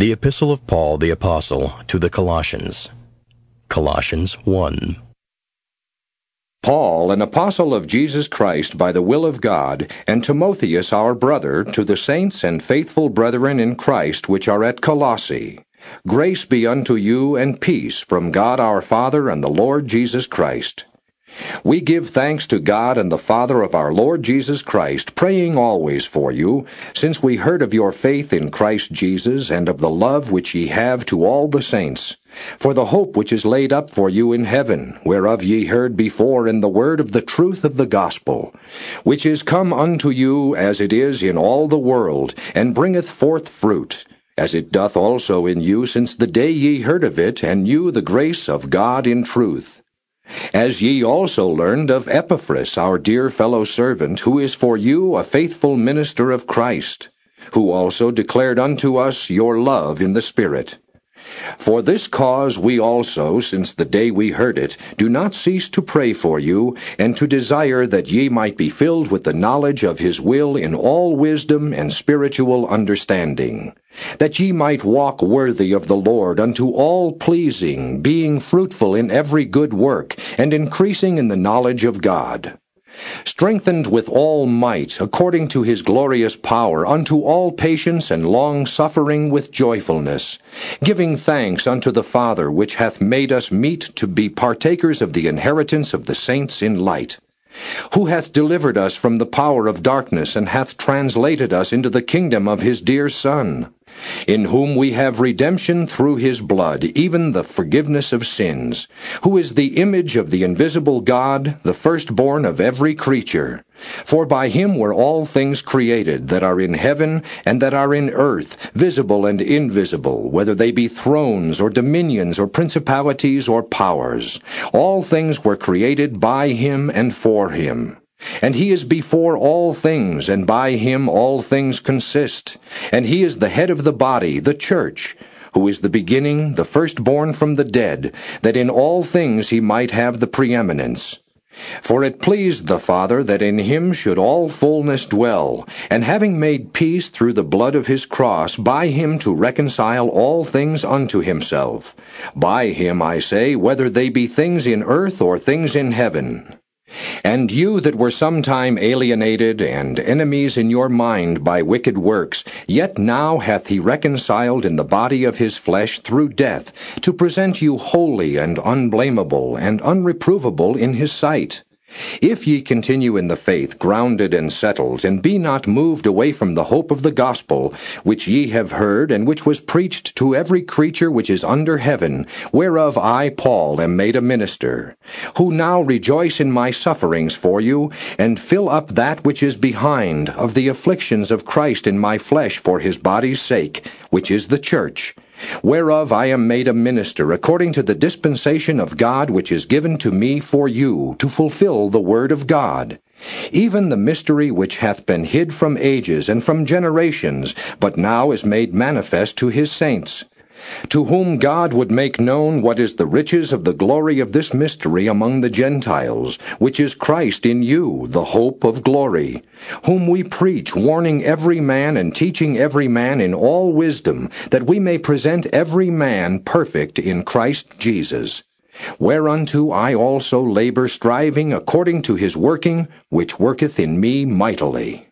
The Epistle of Paul the Apostle to the Colossians. Colossians 1. Paul, an apostle of Jesus Christ by the will of God, and Timotheus our brother, to the saints and faithful brethren in Christ which are at Colossae. Grace be unto you and peace from God our Father and the Lord Jesus Christ. We give thanks to God and the Father of our Lord Jesus Christ, praying always for you, since we heard of your faith in Christ Jesus and of the love which ye have to all the saints, for the hope which is laid up for you in heaven, whereof ye heard before in the word of the truth of the gospel, which is come unto you as it is in all the world, and bringeth forth fruit, as it doth also in you since the day ye heard of it, and knew the grace of God in truth. As ye also learned of Epaphras, our dear fellow servant, who is for you a faithful minister of Christ, who also declared unto us your love in the Spirit. For this cause we also, since the day we heard it, do not cease to pray for you, and to desire that ye might be filled with the knowledge of his will in all wisdom and spiritual understanding, that ye might walk worthy of the Lord unto all pleasing, being fruitful in every good work, and increasing in the knowledge of God strengthened with all might, according to his glorious power, unto all patience and long suffering with joyfulness, giving thanks unto the Father, which hath made us meet to be partakers of the inheritance of the saints in light who hath delivered us from the power of darkness, and hath translated us into the kingdom of his dear Son, in whom we have redemption through his blood, even the forgiveness of sins, who is the image of the invisible God, the firstborn of every creature. For by him were all things created, that are in heaven and that are in earth, visible and invisible, whether they be thrones, or dominions, or principalities, or powers. All things were created by him and for him. And he is before all things, and by him all things consist. And he is the head of the body, the church, who is the beginning, the firstborn from the dead, that in all things he might have the preeminence. For it pleased the Father that in him should all fullness dwell, and having made peace through the blood of his cross, by him to reconcile all things unto himself. By him, I say, whether they be things in earth or things in heaven. And you that were sometime alienated and enemies in your mind by wicked works, yet now hath he reconciled in the body of his flesh through death, to present you holy and unblameable and unreprovable in his sight. If ye continue in the faith, grounded and settled, and be not moved away from the hope of the gospel, which ye have heard, and which was preached to every creature which is under heaven, whereof I, Paul, am made a minister, who now rejoice in my sufferings for you, and fill up that which is behind of the afflictions of Christ in my flesh for his body's sake, which is the church whereof I am made a minister according to the dispensation of God which is given to me for you to fulfill the word of God, even the mystery which hath been hid from ages and from generations, but now is made manifest to his saints to whom God would make known what is the riches of the glory of this mystery among the Gentiles, which is Christ in you, the hope of glory, whom we preach, warning every man and teaching every man in all wisdom, that we may present every man perfect in Christ Jesus. Whereunto I also labor, striving according to his working, which worketh in me mightily.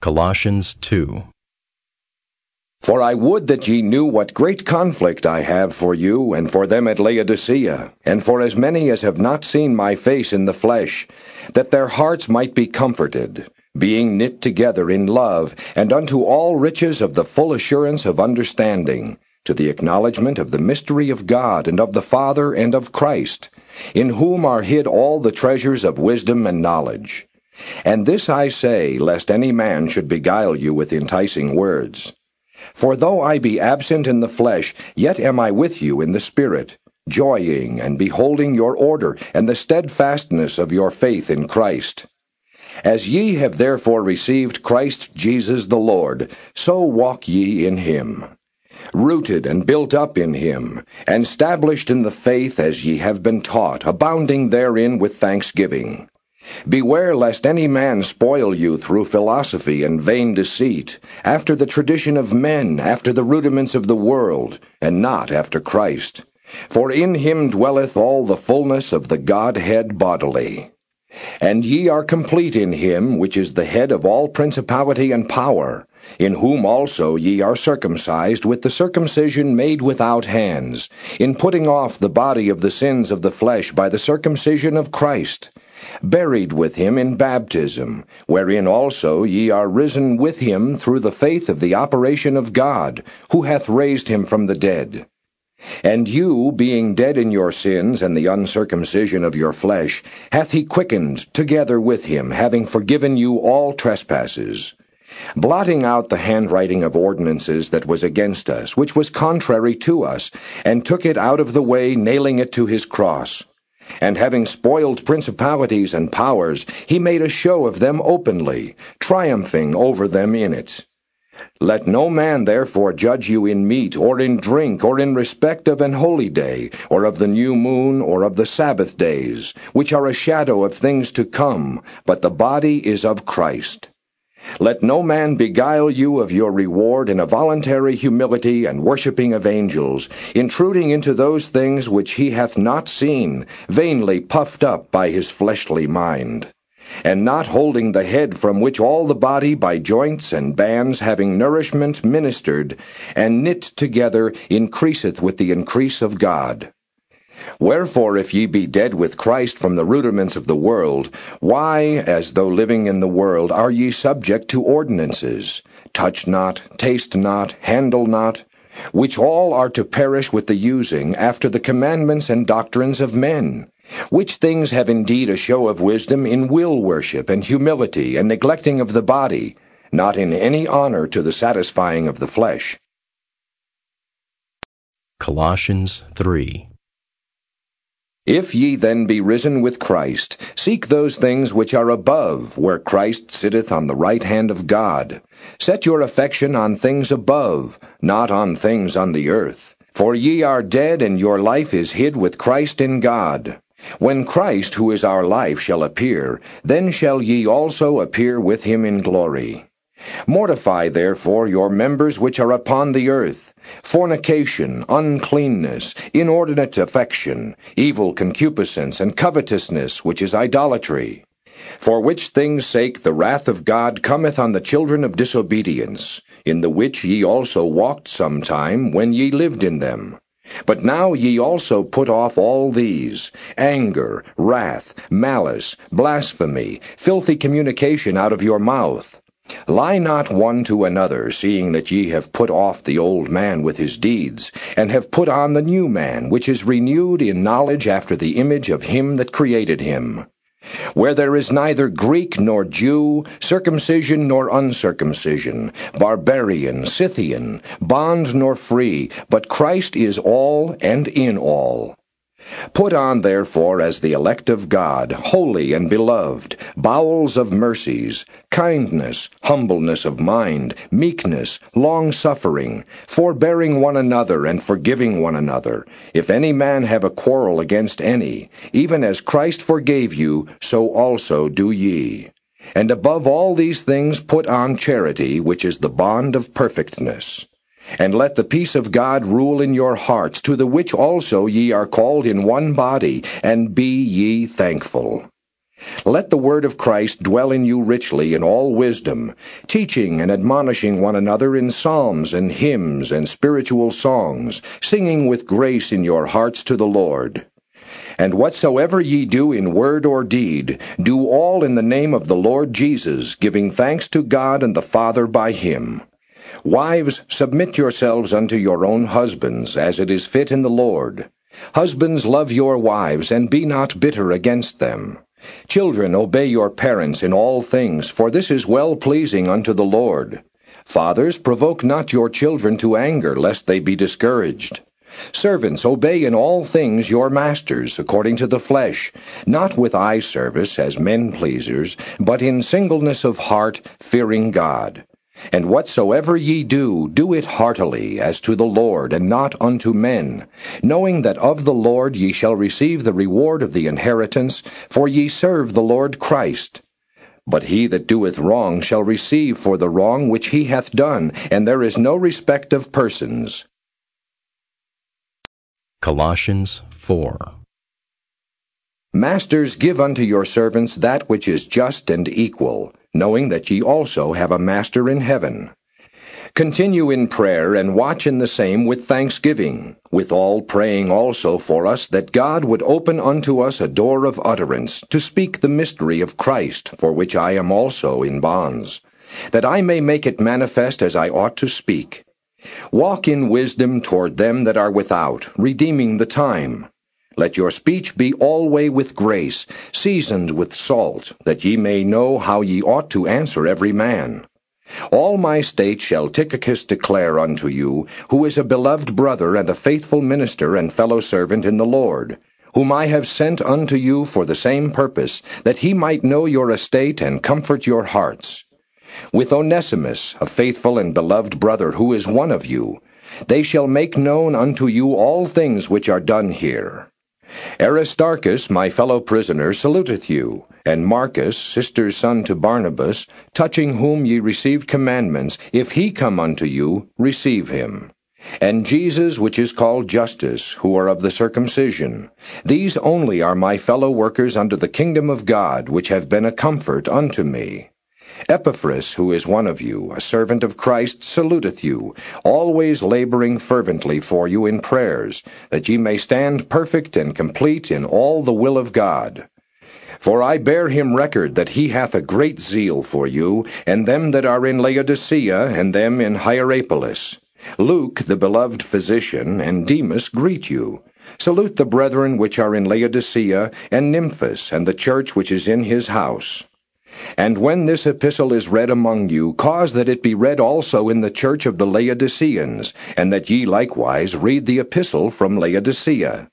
Colossians 2 for I would that ye knew what great conflict I have for you and for them at Laodicea, and for as many as have not seen my face in the flesh, that their hearts might be comforted, being knit together in love, and unto all riches of the full assurance of understanding, to the acknowledgement of the mystery of God and of the Father and of Christ, in whom are hid all the treasures of wisdom and knowledge. And this I say, lest any man should beguile you with enticing words. For though I be absent in the flesh, yet am I with you in the Spirit, joying and beholding your order and the steadfastness of your faith in Christ. As ye have therefore received Christ Jesus the Lord, so walk ye in him. Rooted and built up in him, and established in the faith as ye have been taught, abounding therein with thanksgiving. Beware lest any man spoil you through philosophy and vain deceit, after the tradition of men, after the rudiments of the world, and not after Christ. For in him dwelleth all the fullness of the Godhead bodily. And ye are complete in him which is the head of all principality and power, in whom also ye are circumcised with the circumcision made without hands, in putting off the body of the sins of the flesh by the circumcision of Christ, buried with him in baptism, wherein also ye are risen with him through the faith of the operation of God, who hath raised him from the dead. And you, being dead in your sins and the uncircumcision of your flesh, hath he quickened together with him, having forgiven you all trespasses blotting out the handwriting of ordinances that was against us, which was contrary to us, and took it out of the way, nailing it to his cross. And having spoiled principalities and powers, he made a show of them openly, triumphing over them in it. Let no man therefore judge you in meat, or in drink, or in respect of an holy day, or of the new moon, or of the Sabbath days, which are a shadow of things to come, but the body is of Christ. Let no man beguile you of your reward in a voluntary humility and worshipping of angels, intruding into those things which he hath not seen, vainly puffed up by his fleshly mind. And not holding the head from which all the body by joints and bands having nourishment ministered, and knit together increaseth with the increase of God. Wherefore, if ye be dead with Christ from the rudiments of the world, why, as though living in the world, are ye subject to ordinances? Touch not, taste not, handle not, which all are to perish with the using, after the commandments and doctrines of men. Which things have indeed a show of wisdom in will worship and humility and neglecting of the body, not in any honor to the satisfying of the flesh. Colossians 3 if ye then be risen with Christ, seek those things which are above, where Christ sitteth on the right hand of God. Set your affection on things above, not on things on the earth. For ye are dead, and your life is hid with Christ in God. When Christ, who is our life, shall appear, then shall ye also appear with him in glory. Mortify therefore your members which are upon the earth fornication, uncleanness, inordinate affection, evil concupiscence, and covetousness, which is idolatry. For which things' sake the wrath of God cometh on the children of disobedience, in the which ye also walked sometime when ye lived in them. But now ye also put off all these anger, wrath, malice, blasphemy, filthy communication out of your mouth. Lie not one to another, seeing that ye have put off the old man with his deeds, and have put on the new man, which is renewed in knowledge after the image of him that created him. Where there is neither Greek nor Jew, circumcision nor uncircumcision, barbarian, Scythian, bond nor free, but Christ is all and in all. Put on, therefore, as the elect of God, holy and beloved, bowels of mercies, kindness, humbleness of mind, meekness, long suffering, forbearing one another and forgiving one another. If any man have a quarrel against any, even as Christ forgave you, so also do ye. And above all these things put on charity, which is the bond of perfectness. And let the peace of God rule in your hearts, to the which also ye are called in one body, and be ye thankful. Let the word of Christ dwell in you richly in all wisdom, teaching and admonishing one another in psalms and hymns and spiritual songs, singing with grace in your hearts to the Lord. And whatsoever ye do in word or deed, do all in the name of the Lord Jesus, giving thanks to God and the Father by him. Wives, submit yourselves unto your own husbands, as it is fit in the Lord. Husbands, love your wives, and be not bitter against them. Children, obey your parents in all things, for this is well pleasing unto the Lord. Fathers, provoke not your children to anger, lest they be discouraged. Servants, obey in all things your masters, according to the flesh, not with eye service as men pleasers, but in singleness of heart, fearing God. And whatsoever ye do, do it heartily, as to the Lord, and not unto men, knowing that of the Lord ye shall receive the reward of the inheritance, for ye serve the Lord Christ. But he that doeth wrong shall receive for the wrong which he hath done, and there is no respect of persons. Colossians 4. Masters, give unto your servants that which is just and equal, knowing that ye also have a master in heaven. Continue in prayer, and watch in the same with thanksgiving, withal praying also for us that God would open unto us a door of utterance, to speak the mystery of Christ, for which I am also in bonds, that I may make it manifest as I ought to speak. Walk in wisdom toward them that are without, redeeming the time. Let your speech be alway with grace, seasoned with salt, that ye may know how ye ought to answer every man. All my state shall Tychicus declare unto you, who is a beloved brother and a faithful minister and fellow servant in the Lord, whom I have sent unto you for the same purpose, that he might know your estate and comfort your hearts. With Onesimus, a faithful and beloved brother, who is one of you, they shall make known unto you all things which are done here. Aristarchus, my fellow prisoner, saluteth you, and Marcus, sister's son to Barnabas, touching whom ye received commandments, if he come unto you, receive him. And Jesus, which is called Justus, who are of the circumcision. These only are my fellow workers unto the kingdom of God, which have been a comfort unto me. Epaphras, who is one of you, a servant of Christ, saluteth you, always laboring fervently for you in prayers, that ye may stand perfect and complete in all the will of God. For I bear him record that he hath a great zeal for you, and them that are in Laodicea, and them in Hierapolis. Luke, the beloved physician, and Demas greet you. Salute the brethren which are in Laodicea, and Nymphas, and the church which is in his house. And when this epistle is read among you, cause that it be read also in the church of the Laodiceans, and that ye likewise read the epistle from Laodicea.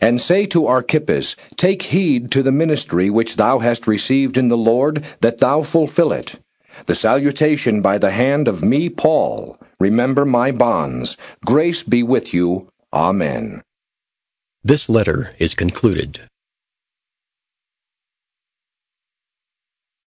And say to Archippus, Take heed to the ministry which thou hast received in the Lord, that thou fulfill it. The salutation by the hand of me, Paul. Remember my bonds. Grace be with you. Amen. This letter is concluded.